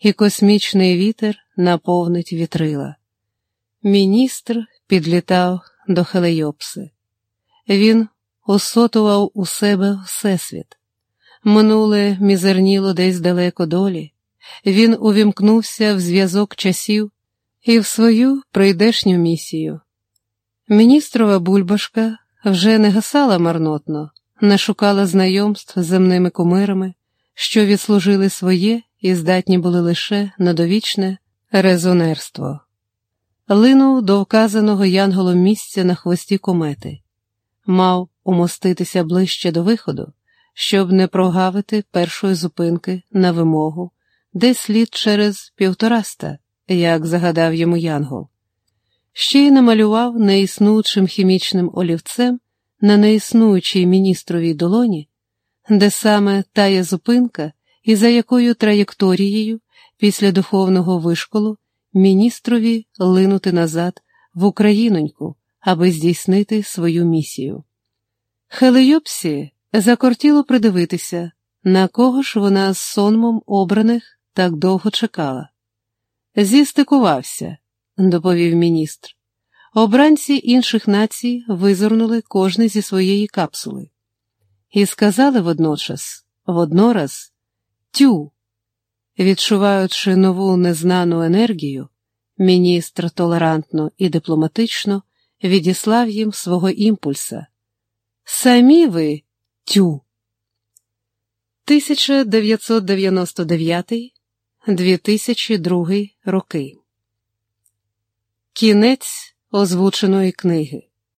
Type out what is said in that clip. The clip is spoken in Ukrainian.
і космічний вітер наповнить вітрила. Міністр підлітав до Хелейопси. Він усотував у себе всесвіт. Минуле мізерніло десь далеко долі. Він увімкнувся в зв'язок часів і в свою прийдешню місію. Міністрова бульбашка вже не гасала марнотно, не шукала знайомств з земними кумирами, що відслужили своє і здатні були лише на довічне резонерство. Линув до вказаного янголом місця на хвості комети, мав умоститися ближче до виходу, щоб не прогавити першої зупинки на вимогу, де слід через півтораста, як загадав йому янгол. Ще й намалював неіснуючим хімічним олівцем на неіснуючій міністровій долоні, де саме тая зупинка і за якою траєкторією після духовного вишколу міністрові линути назад в Україноньку, аби здійснити свою місію. Хелейопсі закортіло придивитися, на кого ж вона з сонмом обраних так довго чекала. Зістикувався, доповів міністр. Обранці інших націй визирнули кожний зі своєї капсули і сказали водночас, воднораз, тю. Відчуваючи нову незнану енергію, міністр толерантно і дипломатично відіслав їм свого імпульса. Самі ви тю. 1999-2002 роки. Кінець озвученої книги.